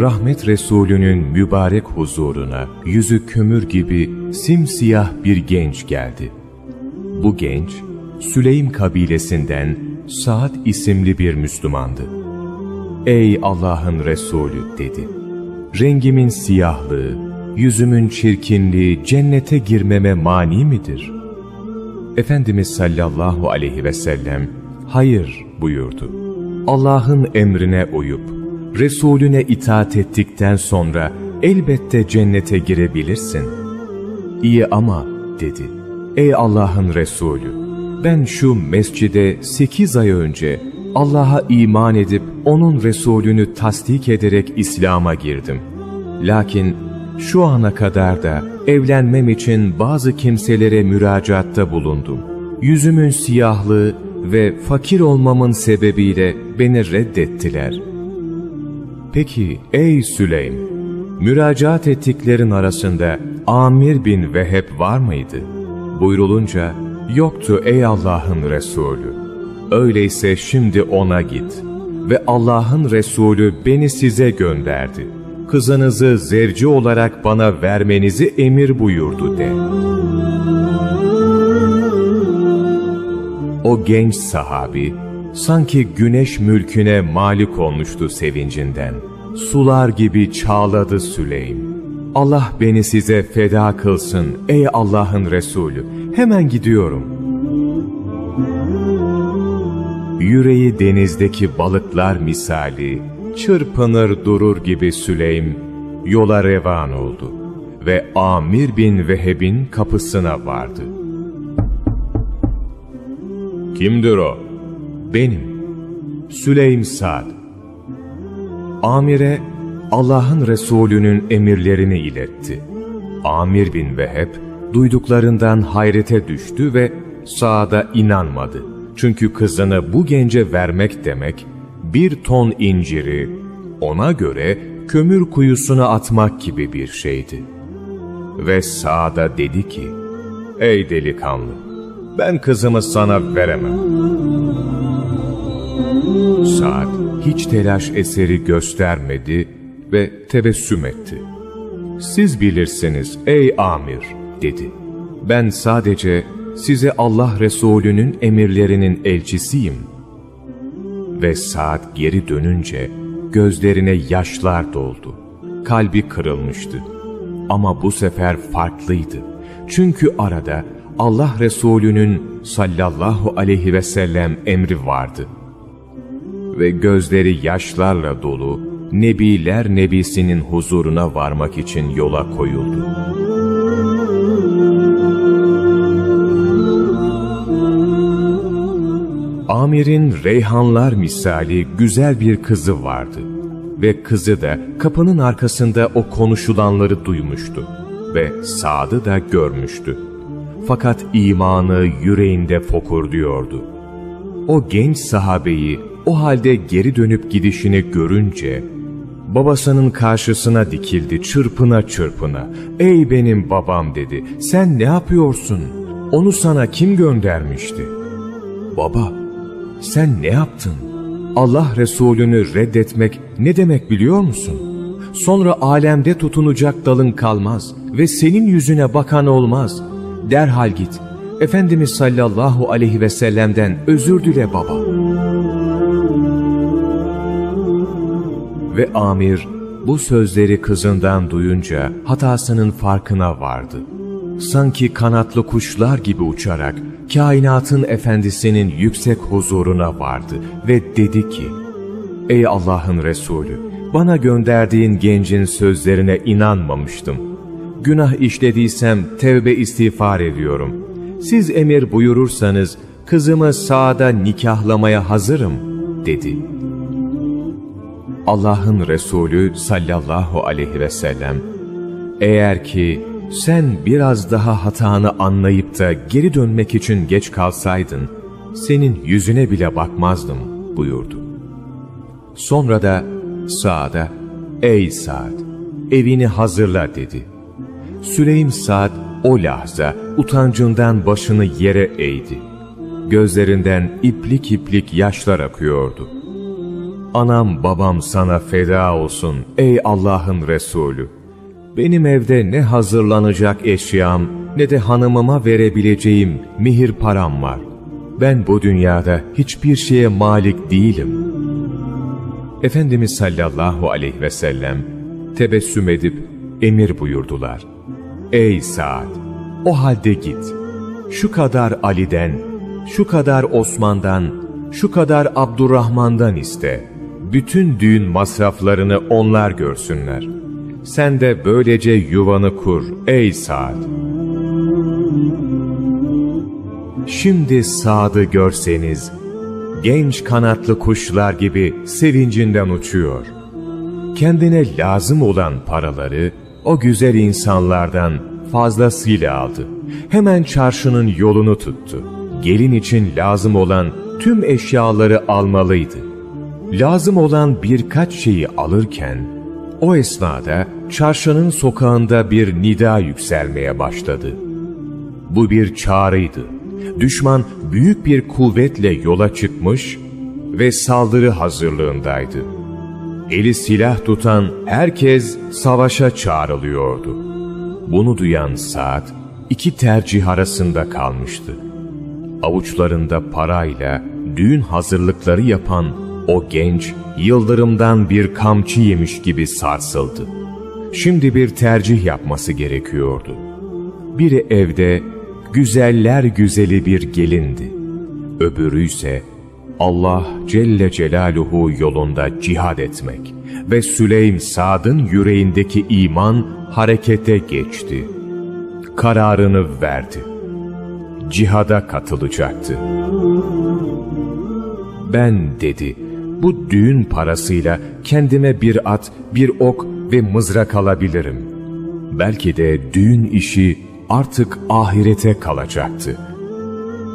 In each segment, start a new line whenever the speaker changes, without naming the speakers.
Rahmet Resulü'nün mübarek huzuruna yüzü kömür gibi simsiyah bir genç geldi. Bu genç, Süleym kabilesinden Saad isimli bir Müslümandı. Ey Allah'ın Resulü dedi. Rengimin siyahlığı, yüzümün çirkinliği cennete girmeme mani midir? Efendimiz sallallahu aleyhi ve sellem hayır buyurdu. Allah'ın emrine uyup Resulüne itaat ettikten sonra elbette cennete girebilirsin. İyi ama dedi. Ey Allah'ın Resulü ben şu mescide sekiz ay önce Allah'a iman edip onun Resulünü tasdik ederek İslam'a girdim. Lakin şu ana kadar da evlenmem için bazı kimselere müracaatta bulundum. Yüzümün siyahlığı ve fakir olmamın sebebiyle beni reddettiler. Peki ey Süleym, müracaat ettiklerin arasında Amir bin Veheb var mıydı? Buyrulunca, yoktu ey Allah'ın Resulü. Öyleyse şimdi ona git ve Allah'ın Resulü beni size gönderdi. Kızınızı zevci olarak bana vermenizi emir buyurdu de. O genç sahabi, sanki güneş mülküne malik olmuştu sevincinden. Sular gibi çağladı Süleym. Allah beni size feda kılsın ey Allah'ın Resulü. Hemen gidiyorum. Yüreği denizdeki balıklar misali, çırpınır durur gibi Süleym, yola revan oldu ve Amir bin Veheb'in kapısına vardı. Kimdir o? Benim. Süleym Sad. Amir'e Allah'ın Resulü'nün emirlerini iletti. Amir bin Veheb duyduklarından hayrete düştü ve Sa'da inanmadı. Çünkü kızını bu gence vermek demek, bir ton inciri ona göre kömür kuyusuna atmak gibi bir şeydi. Ve Sa'da dedi ki, Ey delikanlı, ben kızımı sana veremem. Sa'd hiç telaş eseri göstermedi ve tebessüm etti. Siz bilirsiniz ey amir dedi. Ben sadece size Allah Resulü'nün emirlerinin elçisiyim. Ve saat geri dönünce gözlerine yaşlar doldu. Kalbi kırılmıştı. Ama bu sefer farklıydı. Çünkü arada Allah Resulü'nün sallallahu aleyhi ve sellem emri vardı. Ve gözleri yaşlarla dolu, Nebiler Nebisi'nin huzuruna varmak için yola koyuldu. Amir'in reyhanlar misali güzel bir kızı vardı ve kızı da kapının arkasında o konuşulanları duymuştu ve Sad'ı da görmüştü. Fakat imanı yüreğinde fokur diyordu. O genç sahabeyi o halde geri dönüp gidişini görünce babasının karşısına dikildi çırpına çırpına. ''Ey benim babam'' dedi. ''Sen ne yapıyorsun? Onu sana kim göndermişti?'' ''Baba, sen ne yaptın? Allah Resulünü reddetmek ne demek biliyor musun? Sonra alemde tutunacak dalın kalmaz ve senin yüzüne bakan olmaz. Derhal git. Efendimiz sallallahu aleyhi ve sellem'den özür dile baba. Ve amir bu sözleri kızından duyunca hatasının farkına vardı. Sanki kanatlı kuşlar gibi uçarak kainatın efendisinin yüksek huzuruna vardı ve dedi ki, Ey Allah'ın Resulü, bana gönderdiğin gencin sözlerine inanmamıştım. Günah işlediysem tevbe istiğfar ediyorum. Siz emir buyurursanız kızımı sağda nikahlamaya hazırım, dedi. Allah'ın Resulü sallallahu aleyhi ve sellem, eğer ki sen biraz daha hatanı anlayıp da geri dönmek için geç kalsaydın, senin yüzüne bile bakmazdım buyurdu. Sonra da Sa'da, ey Sa'd, evini hazırla dedi. Süleym Sa'd o lahza utancından başını yere eğdi. Gözlerinden iplik iplik yaşlar akıyordu. Anam babam sana feda olsun ey Allah'ın Resulü. Benim evde ne hazırlanacak eşyam ne de hanımıma verebileceğim mihir param var. Ben bu dünyada hiçbir şeye malik değilim. Efendimiz sallallahu aleyhi ve sellem tebessüm edip emir buyurdular. Ey Sa'd! O halde git. Şu kadar Ali'den, şu kadar Osman'dan, şu kadar Abdurrahman'dan iste. Bütün düğün masraflarını onlar görsünler. Sen de böylece yuvanı kur ey Sa'd. Şimdi Sa'd'ı görseniz, genç kanatlı kuşlar gibi sevincinden uçuyor. Kendine lazım olan paraları o güzel insanlardan fazlasıyla aldı. Hemen çarşının yolunu tuttu. Gelin için lazım olan tüm eşyaları almalıydı. Lazım olan birkaç şeyi alırken, o esnada çarşının sokağında bir nida yükselmeye başladı. Bu bir çağrıydı. Düşman büyük bir kuvvetle yola çıkmış ve saldırı hazırlığındaydı. Eli silah tutan herkes savaşa çağrılıyordu. Bunu duyan Saad iki tercih arasında kalmıştı. Avuçlarında parayla düğün hazırlıkları yapan o genç yıldırımdan bir kamçı yemiş gibi sarsıldı. Şimdi bir tercih yapması gerekiyordu. Biri evde güzeller güzeli bir gelindi. Öbürü ise Allah Celle Celaluhu yolunda cihad etmek ve Süleym Sad'ın yüreğindeki iman harekete geçti. Kararını verdi. Cihada katılacaktı. Ben dedi, bu düğün parasıyla kendime bir at, bir ok ve mızrak alabilirim. Belki de düğün işi artık ahirete kalacaktı.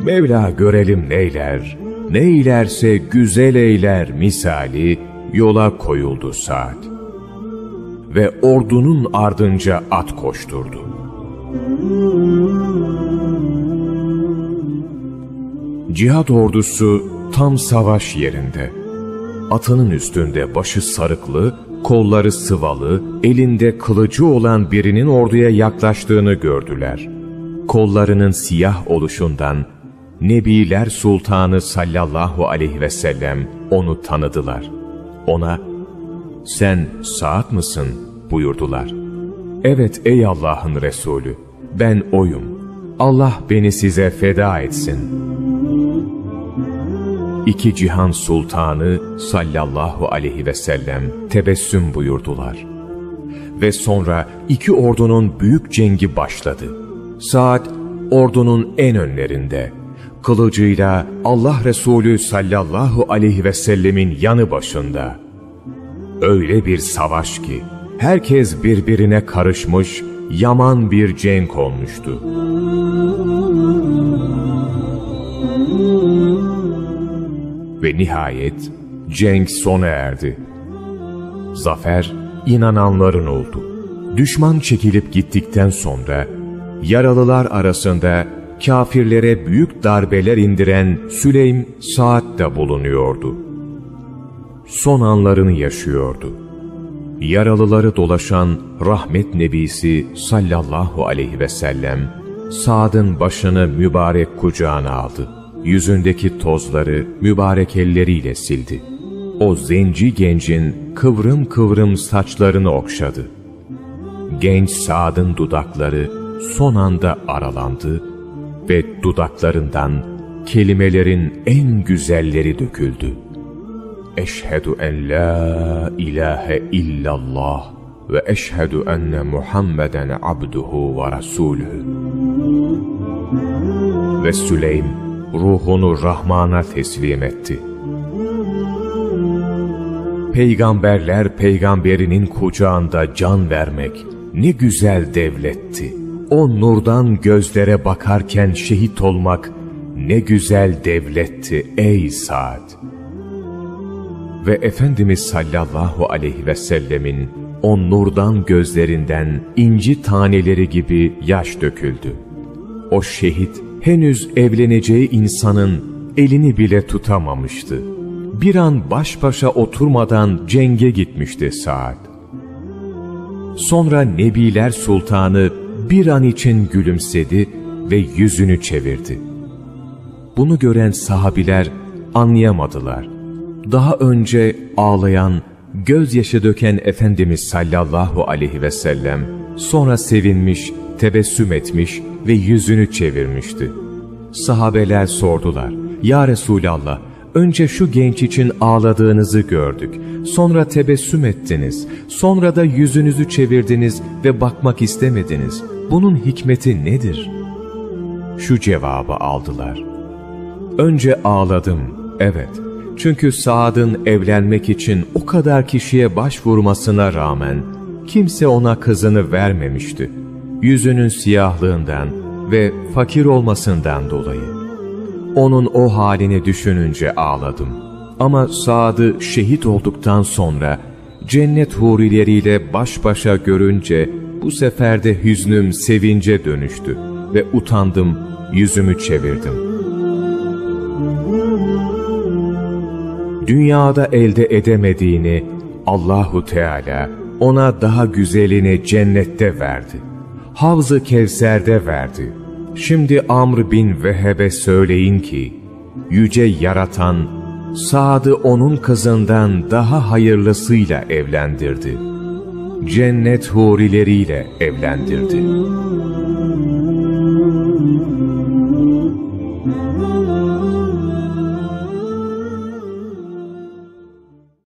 Mevla görelim neyler, neylerse güzel eyler misali yola koyuldu saat. Ve ordunun ardınca at koşturdu. Cihad ordusu tam savaş yerinde. Atının üstünde başı sarıklı, kolları sıvalı, elinde kılıcı olan birinin orduya yaklaştığını gördüler. Kollarının siyah oluşundan Nebiler Sultanı sallallahu aleyhi ve sellem onu tanıdılar. Ona, sen saat mısın buyurdular. Evet ey Allah'ın Resulü, ben oyum. Allah beni size feda etsin. İki cihan sultanı sallallahu aleyhi ve sellem tebessüm buyurdular. Ve sonra iki ordunun büyük cengi başladı. Saat ordunun en önlerinde, kılıcıyla Allah Resulü sallallahu aleyhi ve sellemin yanı başında. Öyle bir savaş ki herkes birbirine karışmış, yaman bir cenk olmuştu. Ve nihayet cenk sona erdi. Zafer inananların oldu. Düşman çekilip gittikten sonra yaralılar arasında kafirlere büyük darbeler indiren Süleym Saad da bulunuyordu. Son anlarını yaşıyordu. Yaralıları dolaşan rahmet nebisi sallallahu aleyhi ve sellem Saad'ın başını mübarek kucağına aldı. Yüzündeki tozları mübarek elleriyle sildi. O zenci gencin kıvrım kıvrım saçlarını okşadı. Genç Saad'ın dudakları son anda aralandı ve dudaklarından kelimelerin en güzelleri döküldü. Eşhedü en la ilahe illallah ve eşhedü enne Muhammeden abduhu ve rasulühü. Ve Süleym ruhunu Rahman'a teslim etti. Peygamberler peygamberinin kucağında can vermek ne güzel devletti. O nurdan gözlere bakarken şehit olmak ne güzel devletti ey Sa'd. Ve Efendimiz sallallahu aleyhi ve sellemin o nurdan gözlerinden inci taneleri gibi yaş döküldü. O şehit henüz evleneceği insanın elini bile tutamamıştı. bir an baş başa oturmadan cenge gitmişti Saad. Sonra Nebiler Sultanı bir an için gülümsedi ve yüzünü çevirdi. Bunu gören sahabiler anlayamadılar. Daha önce ağlayan, gözyaşı döken Efendimiz sallallahu aleyhi ve sellem, sonra sevinmiş, tebessüm etmiş ve yüzünü çevirmişti. Sahabeler sordular, Ya Resulallah, önce şu genç için ağladığınızı gördük, sonra tebessüm ettiniz, sonra da yüzünüzü çevirdiniz ve bakmak istemediniz. Bunun hikmeti nedir? Şu cevabı aldılar. Önce ağladım, evet. Çünkü Saad'ın evlenmek için o kadar kişiye başvurmasına rağmen kimse ona kızını vermemişti. Yüzünün siyahlığından ve fakir olmasından dolayı. Onun o halini düşününce ağladım. Ama Saad'ı şehit olduktan sonra cennet hurileriyle baş başa görünce bu sefer de hüznüm sevince dönüştü ve utandım, yüzümü çevirdim. Dünyada elde edemediğini Allahu Teala ona daha güzelini cennette verdi. Havz-ı Kevser'de verdi. Şimdi Amr bin Vehebe söyleyin ki, yüce yaratan, Sad'ı onun kızından daha hayırlısıyla evlendirdi. Cennet hurileriyle evlendirdi.